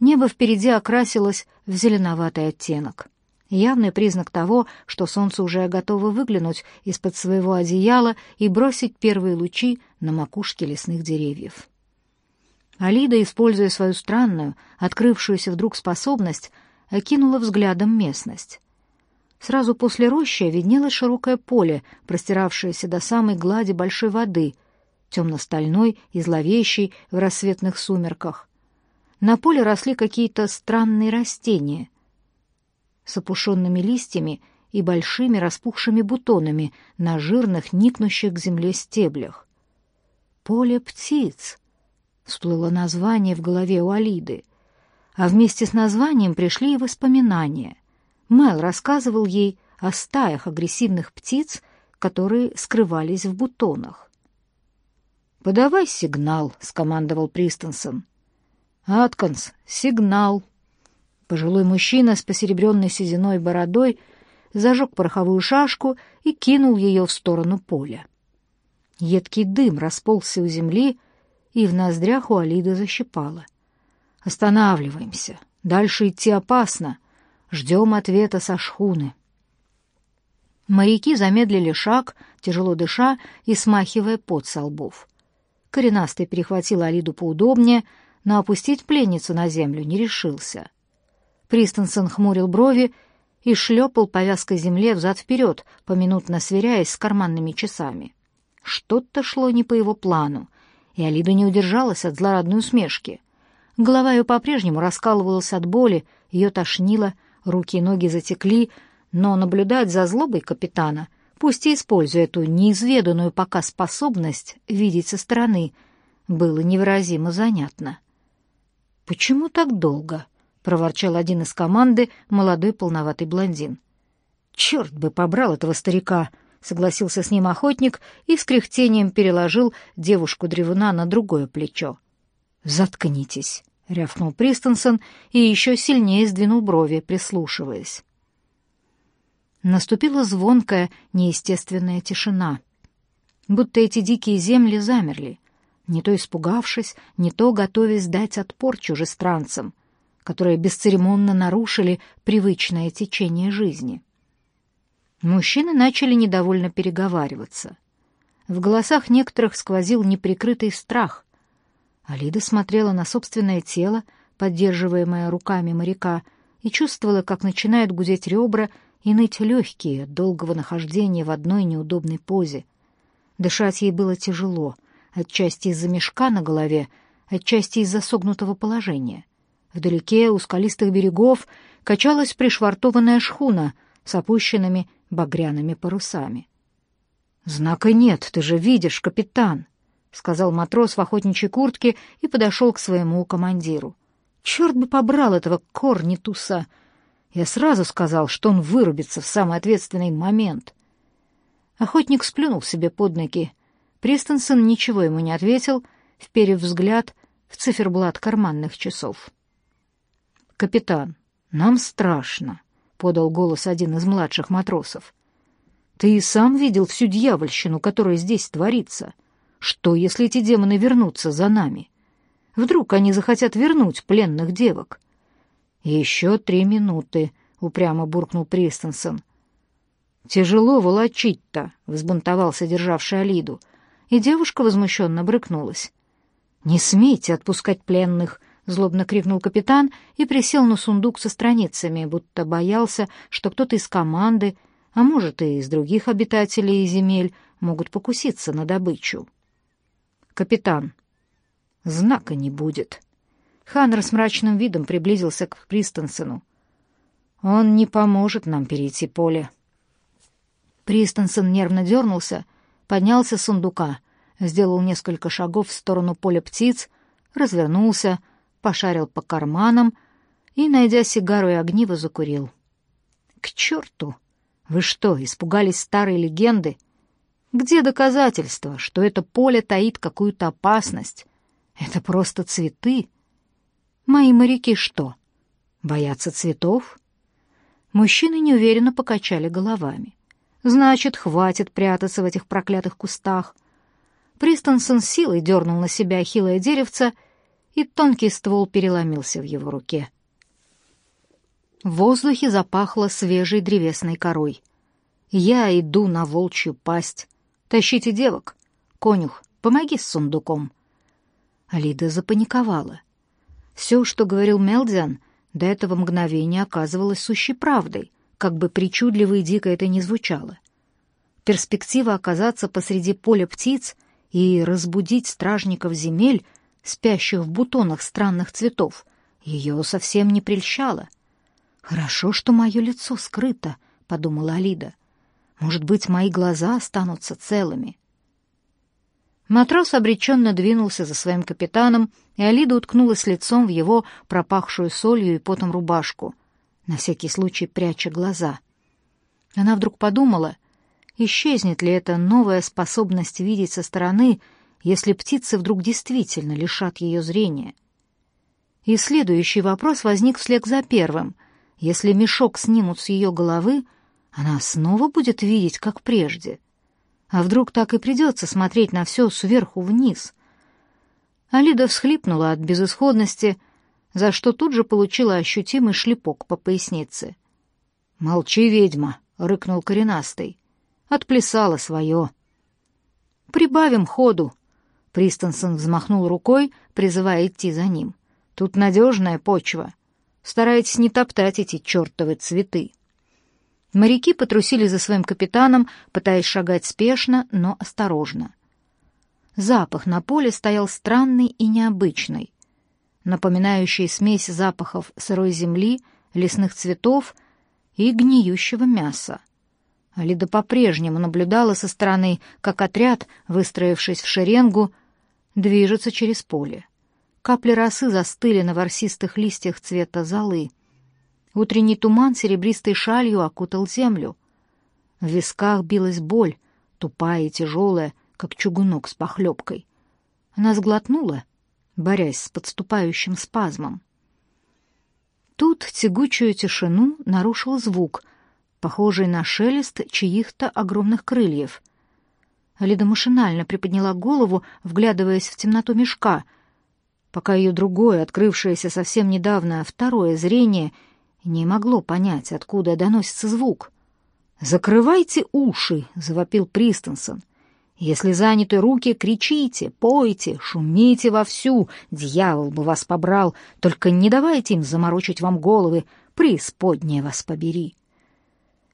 Небо впереди окрасилось в зеленоватый оттенок. Явный признак того, что солнце уже готово выглянуть из-под своего одеяла и бросить первые лучи на макушке лесных деревьев. Алида, используя свою странную, открывшуюся вдруг способность, окинула взглядом местность. Сразу после рощи виднелось широкое поле, простиравшееся до самой глади большой воды, темно-стальной и зловещей в рассветных сумерках. На поле росли какие-то странные растения с опушенными листьями и большими распухшими бутонами на жирных, никнущих к земле стеблях. «Поле птиц!» — всплыло название в голове у Алиды. А вместе с названием пришли и воспоминания. Мэл рассказывал ей о стаях агрессивных птиц, которые скрывались в бутонах. «Подавай сигнал», — скомандовал Пристенсон. «Атканс, сигнал!» Пожилой мужчина с посеребренной сединой бородой зажег пороховую шашку и кинул ее в сторону поля. Едкий дым расползся у земли, и в ноздрях у Алиды защипало. «Останавливаемся. Дальше идти опасно. Ждем ответа со шхуны». Моряки замедлили шаг, тяжело дыша и смахивая пот со лбов. Коренастый перехватил Алиду поудобнее, но опустить пленницу на землю не решился. Пристенсон хмурил брови и шлепал повязкой земле взад-вперед, поминутно сверяясь с карманными часами. Что-то шло не по его плану, и Алида не удержалась от злорадной усмешки. Голова ее по-прежнему раскалывалась от боли, ее тошнило, руки и ноги затекли, но наблюдать за злобой капитана, пусть и используя эту неизведанную пока способность видеть со стороны, было невыразимо занятно. «Почему так долго?» — проворчал один из команды, молодой полноватый блондин. «Черт бы побрал этого старика!» — согласился с ним охотник и с кряхтением переложил девушку-древуна на другое плечо. «Заткнитесь!» — рявкнул Пристенсон и еще сильнее сдвинул брови, прислушиваясь. Наступила звонкая, неестественная тишина. Будто эти дикие земли замерли, не то испугавшись, не то готовясь дать отпор чужестранцам, которые бесцеремонно нарушили привычное течение жизни. Мужчины начали недовольно переговариваться. В голосах некоторых сквозил неприкрытый страх. Алида смотрела на собственное тело, поддерживаемое руками моряка, и чувствовала, как начинают гудеть ребра и ныть легкие от долгого нахождения в одной неудобной позе. Дышать ей было тяжело — отчасти из-за мешка на голове, отчасти из-за согнутого положения. Вдалеке у скалистых берегов качалась пришвартованная шхуна с опущенными багряными парусами. «Знака нет, ты же видишь, капитан!» — сказал матрос в охотничьей куртке и подошел к своему командиру. «Черт бы побрал этого корнитуса!» Я сразу сказал, что он вырубится в самый ответственный момент. Охотник сплюнул себе под ноги Пристенсон ничего ему не ответил, вперев взгляд в циферблат карманных часов. «Капитан, нам страшно», — подал голос один из младших матросов. «Ты и сам видел всю дьявольщину, которая здесь творится. Что, если эти демоны вернутся за нами? Вдруг они захотят вернуть пленных девок?» «Еще три минуты», — упрямо буркнул Пристенсон. «Тяжело волочить-то», — взбунтовался державший Алиду и девушка возмущенно брыкнулась. «Не смейте отпускать пленных!» — злобно крикнул капитан и присел на сундук со страницами, будто боялся, что кто-то из команды, а может и из других обитателей земель, могут покуситься на добычу. «Капитан, знака не будет». Ханнер с мрачным видом приблизился к Пристенсену. «Он не поможет нам перейти поле». Пристенсен нервно дернулся — поднялся с сундука, сделал несколько шагов в сторону поля птиц, развернулся, пошарил по карманам и, найдя сигару и огниво, закурил. «К черту! Вы что, испугались старой легенды? Где доказательства, что это поле таит какую-то опасность? Это просто цветы. Мои моряки что, боятся цветов?» Мужчины неуверенно покачали головами. Значит, хватит прятаться в этих проклятых кустах. Пристенсон силой дернул на себя хилое деревце и тонкий ствол переломился в его руке. В воздухе запахло свежей древесной корой. Я иду на волчью пасть. Тащите девок. Конюх, помоги с сундуком. Алида запаниковала. Все, что говорил Мелдиан, до этого мгновения оказывалось сущей правдой, как бы причудливо и дико это ни звучало. Перспектива оказаться посреди поля птиц и разбудить стражников земель, спящих в бутонах странных цветов, ее совсем не прельщала. «Хорошо, что мое лицо скрыто», — подумала Алида. «Может быть, мои глаза останутся целыми». Матрос обреченно двинулся за своим капитаном, и Алида уткнулась лицом в его пропахшую солью и потом рубашку, на всякий случай пряча глаза. Она вдруг подумала, исчезнет ли эта новая способность видеть со стороны, если птицы вдруг действительно лишат ее зрения. И следующий вопрос возник вслед за первым. Если мешок снимут с ее головы, она снова будет видеть, как прежде — а вдруг так и придется смотреть на все сверху вниз? Алида всхлипнула от безысходности, за что тут же получила ощутимый шлепок по пояснице. «Молчи, ведьма!» — рыкнул коренастый. «Отплясала свое». «Прибавим ходу!» — Пристенсон взмахнул рукой, призывая идти за ним. «Тут надежная почва. Старайтесь не топтать эти чертовы цветы». Моряки потрусили за своим капитаном, пытаясь шагать спешно, но осторожно. Запах на поле стоял странный и необычный, напоминающий смесь запахов сырой земли, лесных цветов и гниющего мяса. Алида по-прежнему наблюдала со стороны, как отряд, выстроившись в шеренгу, движется через поле. Капли росы застыли на ворсистых листьях цвета золы. Утренний туман серебристой шалью окутал землю. В висках билась боль, тупая и тяжелая, как чугунок с похлебкой. Она сглотнула, борясь с подступающим спазмом. Тут тягучую тишину нарушил звук, похожий на шелест чьих-то огромных крыльев. Лида машинально приподняла голову, вглядываясь в темноту мешка, пока ее другое, открывшееся совсем недавно, второе зрение — не могло понять, откуда доносится звук. «Закрывайте уши!» — завопил Пристенсон. «Если заняты руки, кричите, пойте, шумите вовсю, дьявол бы вас побрал, только не давайте им заморочить вам головы, преисподняя вас побери!»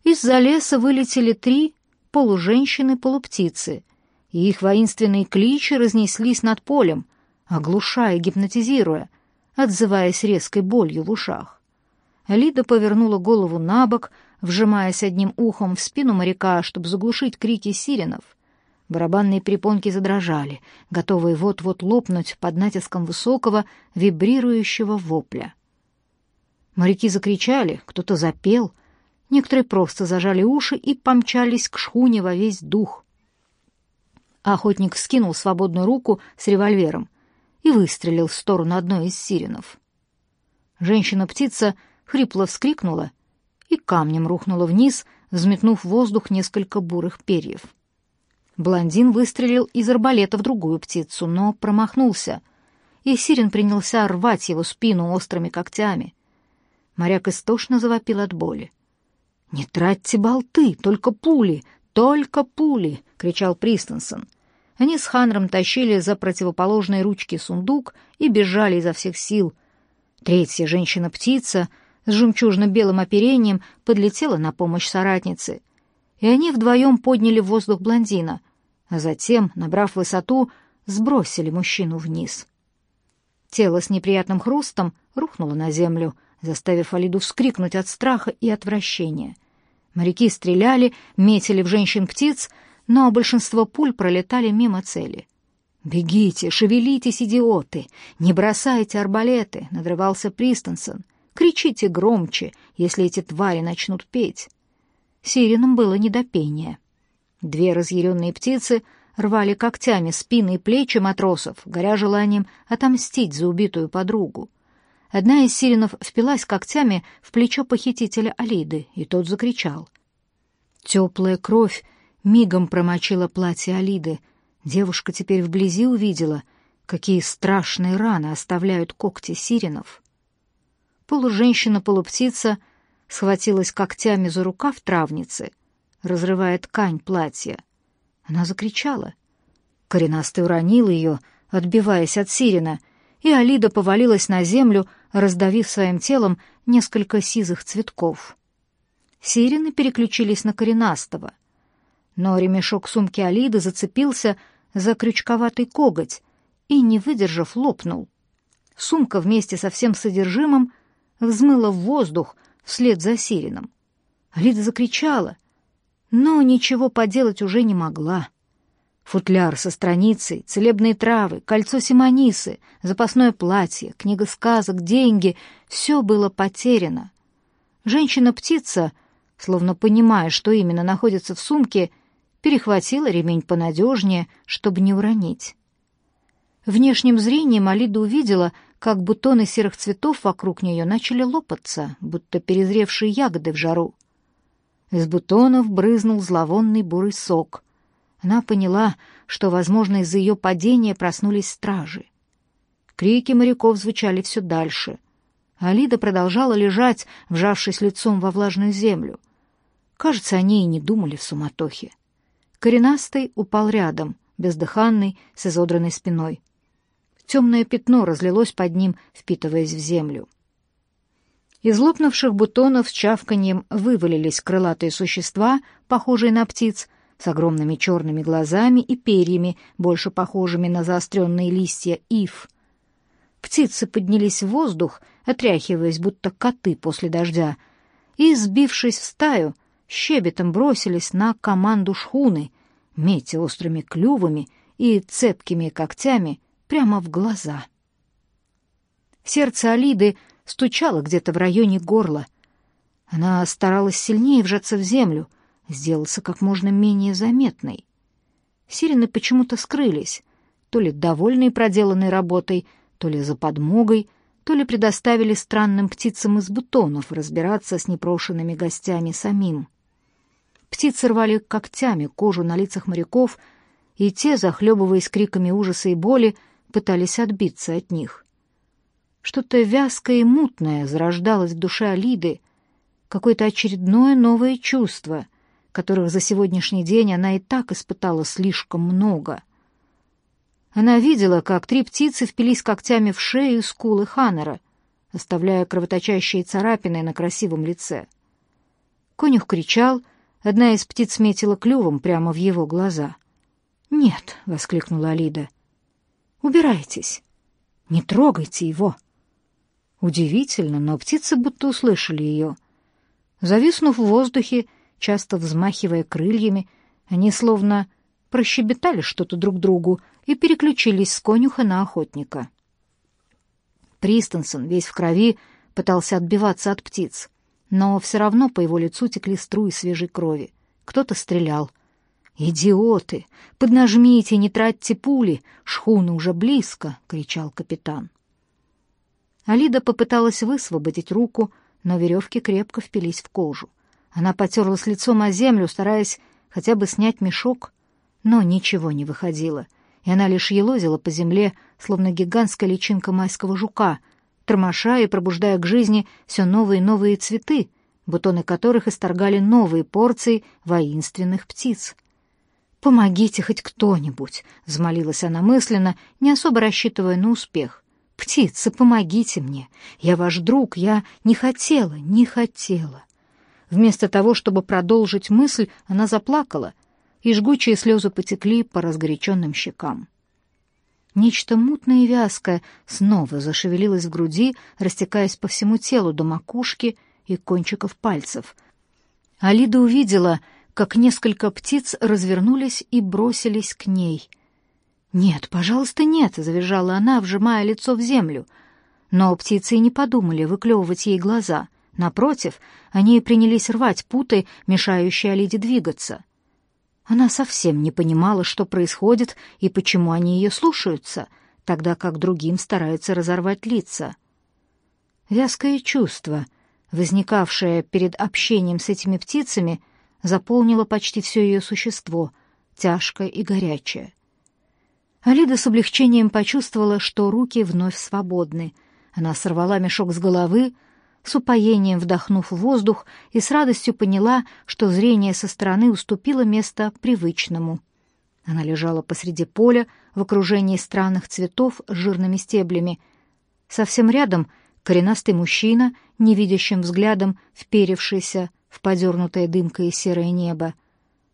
Из-за леса вылетели три полуженщины-полуптицы, и их воинственные кличи разнеслись над полем, оглушая, гипнотизируя, отзываясь резкой болью в ушах. Лида повернула голову на бок, вжимаясь одним ухом в спину моряка, чтобы заглушить крики сиренов. Барабанные перепонки задрожали, готовые вот-вот лопнуть под натиском высокого, вибрирующего вопля. Моряки закричали, кто-то запел, некоторые просто зажали уши и помчались к шхуне во весь дух. Охотник вскинул свободную руку с револьвером и выстрелил в сторону одной из сиренов. Женщина-птица — хрипло вскрикнула и камнем рухнула вниз, взметнув в воздух несколько бурых перьев. Блондин выстрелил из арбалета в другую птицу, но промахнулся, и Сирен принялся рвать его спину острыми когтями. Моряк истошно завопил от боли. «Не тратьте болты, только пули, только пули!» — кричал Пристенсон. Они с Ханром тащили за противоположные ручки сундук и бежали изо всех сил. Третья женщина-птица — с жемчужно-белым оперением подлетела на помощь соратнице, и они вдвоем подняли в воздух блондина, а затем, набрав высоту, сбросили мужчину вниз. Тело с неприятным хрустом рухнуло на землю, заставив Алиду вскрикнуть от страха и отвращения. Моряки стреляли, метили в женщин-птиц, но большинство пуль пролетали мимо цели. «Бегите, шевелитесь, идиоты! Не бросайте арбалеты!» — надрывался Пристенсон — Кричите громче, если эти твари начнут петь. Сиренам было не до пения. Две разъяренные птицы рвали когтями спины и плечи матросов, горя желанием отомстить за убитую подругу. Одна из сиренов впилась когтями в плечо похитителя Алиды, и тот закричал. Теплая кровь мигом промочила платье Алиды. Девушка теперь вблизи увидела, Какие страшные раны оставляют когти сиренов. Полуженщина-полуптица схватилась когтями за рукав травницы, разрывая ткань платья. Она закричала. Коренастый уронил ее, отбиваясь от сирена, и Алида повалилась на землю, раздавив своим телом несколько сизых цветков. Сирены переключились на коренастого. Но ремешок сумки Алиды зацепился за крючковатый коготь и, не выдержав, лопнул. Сумка вместе со всем содержимым взмыла в воздух вслед за сиреном. Алида закричала, но ничего поделать уже не могла. Футляр со страницей, целебные травы, кольцо симонисы, запасное платье, книга сказок, деньги — все было потеряно. Женщина-птица, словно понимая, что именно находится в сумке, перехватила ремень понадежнее, чтобы не уронить. Внешним зрением Алида увидела, как бутоны серых цветов вокруг нее начали лопаться, будто перезревшие ягоды в жару. Из бутонов брызнул зловонный бурый сок. Она поняла, что, возможно, из-за ее падения проснулись стражи. Крики моряков звучали все дальше. Алида продолжала лежать, вжавшись лицом во влажную землю. Кажется, они и не думали в суматохе. Коренастый упал рядом, бездыханный, с изодранной спиной. Темное пятно разлилось под ним, впитываясь в землю. Из лопнувших бутонов с чавканьем вывалились крылатые существа, похожие на птиц, с огромными черными глазами и перьями, больше похожими на заостренные листья ив. Птицы поднялись в воздух, отряхиваясь, будто коты после дождя, и, сбившись в стаю, щебетом бросились на команду шхуны, метя острыми клювами и цепкими когтями прямо в глаза. Сердце Алиды стучало где-то в районе горла. Она старалась сильнее вжаться в землю, сделаться как можно менее заметной. Сирены почему-то скрылись, то ли довольные проделанной работой, то ли за подмогой, то ли предоставили странным птицам из бутонов разбираться с непрошенными гостями самим. Птицы рвали когтями кожу на лицах моряков, и те, захлебываясь криками ужаса и боли, пытались отбиться от них. Что-то вязкое и мутное зарождалось в душе Алиды, какое-то очередное новое чувство, которых за сегодняшний день она и так испытала слишком много. Она видела, как три птицы впились когтями в шею и скулы Ханнера, оставляя кровоточащие царапины на красивом лице. Конюх кричал, одна из птиц метила клювом прямо в его глаза. «Нет!» — воскликнула Алида. «Убирайтесь! Не трогайте его!» Удивительно, но птицы будто услышали ее. Зависнув в воздухе, часто взмахивая крыльями, они словно прощебетали что-то друг другу и переключились с конюха на охотника. Пристенсон, весь в крови, пытался отбиваться от птиц, но все равно по его лицу текли струи свежей крови. Кто-то стрелял. «Идиоты! Поднажмите, не тратьте пули! Шхуна уже близко!» — кричал капитан. Алида попыталась высвободить руку, но веревки крепко впились в кожу. Она потерлась лицом о землю, стараясь хотя бы снять мешок, но ничего не выходило, и она лишь елозила по земле, словно гигантская личинка майского жука, тормоша и пробуждая к жизни все новые и новые цветы, бутоны которых исторгали новые порции воинственных птиц. «Помогите хоть кто-нибудь!» — взмолилась она мысленно, не особо рассчитывая на успех. «Птицы, помогите мне! Я ваш друг, я не хотела, не хотела!» Вместо того, чтобы продолжить мысль, она заплакала, и жгучие слезы потекли по разгоряченным щекам. Нечто мутное и вязкое снова зашевелилось в груди, растекаясь по всему телу до макушки и кончиков пальцев. Алида увидела, как несколько птиц развернулись и бросились к ней — «Нет, пожалуйста, нет!» — завизжала она, вжимая лицо в землю. Но птицы и не подумали выклевывать ей глаза. Напротив, они принялись рвать путы, мешающие Алиде двигаться. Она совсем не понимала, что происходит и почему они ее слушаются, тогда как другим стараются разорвать лица. Вязкое чувство, возникавшее перед общением с этими птицами, заполнило почти все ее существо, тяжкое и горячее. Алида с облегчением почувствовала, что руки вновь свободны. Она сорвала мешок с головы, с упоением вдохнув воздух, и с радостью поняла, что зрение со стороны уступило место привычному. Она лежала посреди поля в окружении странных цветов с жирными стеблями. Совсем рядом коренастый мужчина, невидящим взглядом вперевшийся в подернутое дымкой серое небо.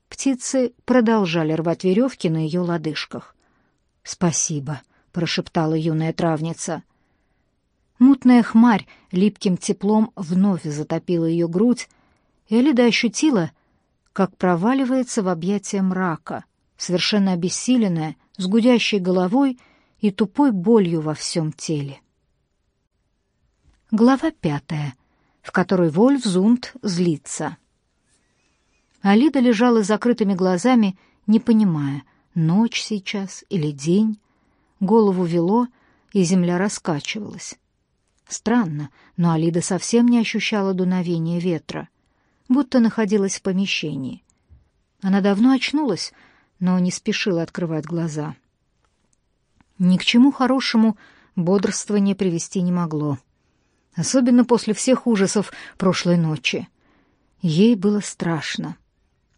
Птицы продолжали рвать веревки на ее лодыжках. «Спасибо», — прошептала юная травница. Мутная хмарь липким теплом вновь затопила ее грудь, и Элида ощутила, как проваливается в объятия мрака, совершенно обессиленная, с гудящей головой и тупой болью во всем теле. Глава пятая, в которой Вольфзунд злится. Алида лежала с закрытыми глазами, не понимая, ночь сейчас или день. Голову вело, и земля раскачивалась. Странно, но Алида совсем не ощущала дуновения ветра, будто находилась в помещении. Она давно очнулась, но не спешила открывать глаза. Ни к чему хорошему бодрствование привести не могло, особенно после всех ужасов прошлой ночи. Ей было страшно.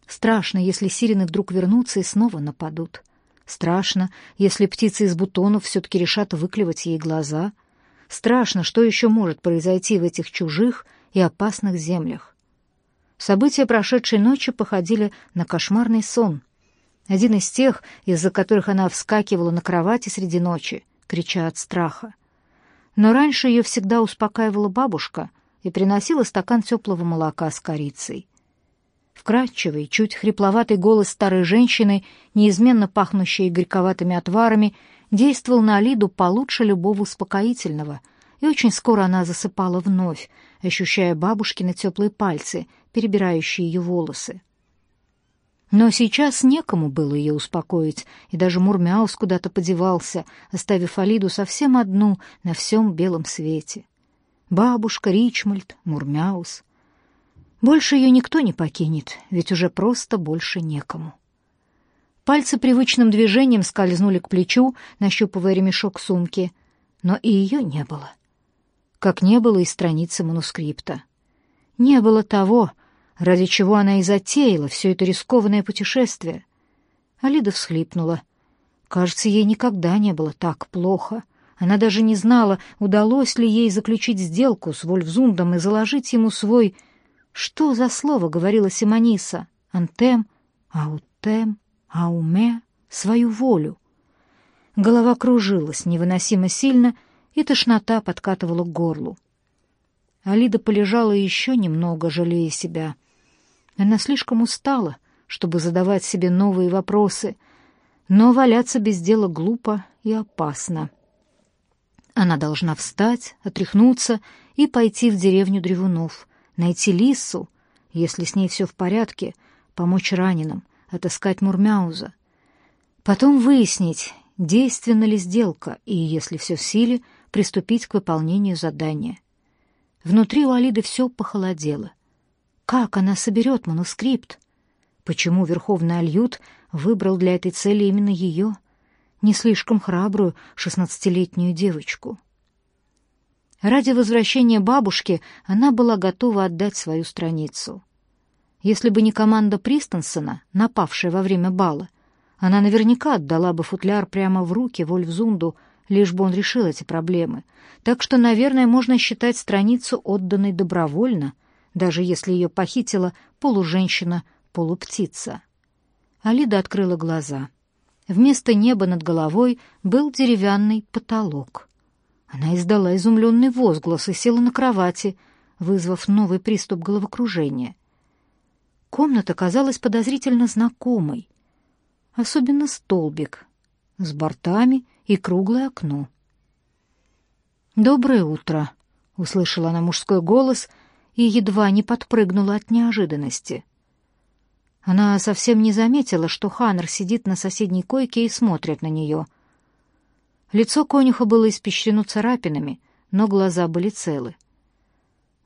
Страшно, если сирены вдруг вернутся и снова нападут. Страшно, если птицы из бутонов все-таки решат выклевать ей глаза — Страшно, что еще может произойти в этих чужих и опасных землях. События прошедшей ночи походили на кошмарный сон. Один из тех, из-за которых она вскакивала на кровати среди ночи, крича от страха. Но раньше ее всегда успокаивала бабушка и приносила стакан теплого молока с корицей. Вкрадчивый, чуть хрипловатый голос старой женщины, неизменно пахнущей горьковатыми отварами, действовал на Алиду получше любого успокоительного, и очень скоро она засыпала вновь, ощущая бабушкины теплые пальцы, перебирающие ее волосы. Но сейчас некому было ее успокоить, и даже Мурмяус куда-то подевался, оставив Алиду совсем одну на всем белом свете. Бабушка, Ричмольд, Мурмяус. Больше ее никто не покинет, ведь уже просто больше некому. Пальцы привычным движением скользнули к плечу, нащупывая ремешок сумки, но и ее не было. Как не было и страницы манускрипта. Не было того, ради чего она и затеяла все это рискованное путешествие. Алида всхлипнула. Кажется, ей никогда не было так плохо. Она даже не знала, удалось ли ей заключить сделку с Вольфзундом и заложить ему свой... Что за слово говорила Симониса? Антем? Аутем? а уме свою волю. Голова кружилась невыносимо сильно, и тошнота подкатывала к горлу. Алида полежала еще немного, жалея себя. Она слишком устала, чтобы задавать себе новые вопросы, но валяться без дела глупо и опасно. Она должна встать, отряхнуться и пойти в деревню Древунов, найти Лису, если с ней все в порядке, помочь раненым — отыскать Мурмяуза. Потом выяснить, действенна ли сделка, и, если все в силе, приступить к выполнению задания. Внутри у Алиды все похолодело. Как она соберет манускрипт? Почему Верховный Альют выбрал для этой цели именно ее, не слишком храбрую шестнадцатилетнюю девочку? Ради возвращения бабушки она была готова отдать свою страницу — если бы не команда Пристенсена, напавшая во время бала, она наверняка отдала бы футляр прямо в руки Вольфзунду, лишь бы он решил эти проблемы. Так что, наверное, можно считать страницу отданной добровольно, даже если ее похитила полуженщина-полуптица. Алида открыла глаза. Вместо неба над головой был деревянный потолок. Она издала изумленный возглас и села на кровати, вызвав новый приступ головокружения — Комната казалась подозрительно знакомой. Особенно столбик с бортами и круглое окно. «Доброе утро!» — услышала она мужской голос и едва не подпрыгнула от неожиданности. Она совсем не заметила, что Ханнер сидит на соседней койке и смотрит на нее. Лицо конюха было испещрено царапинами, но глаза были целы.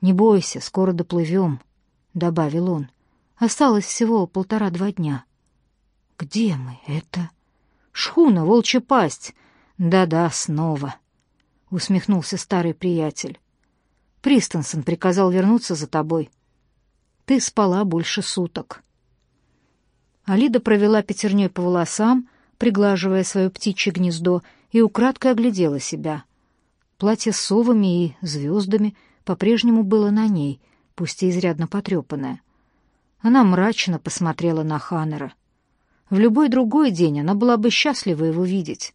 «Не бойся, скоро доплывем», — добавил он. Осталось всего полтора-два дня. Где мы? Это... Шхуна, волчья пасть. Да-да, снова. Усмехнулся старый приятель. Пристенсон приказал вернуться за тобой. Ты спала больше суток. Алида провела пятерней по волосам, приглаживая свое птичье гнездо, и украдкой оглядела себя. Платье с совами и звездами по-прежнему было на ней, пусть и изрядно потрепанное. Она мрачно посмотрела на Ханнера. В любой другой день она была бы счастлива его видеть,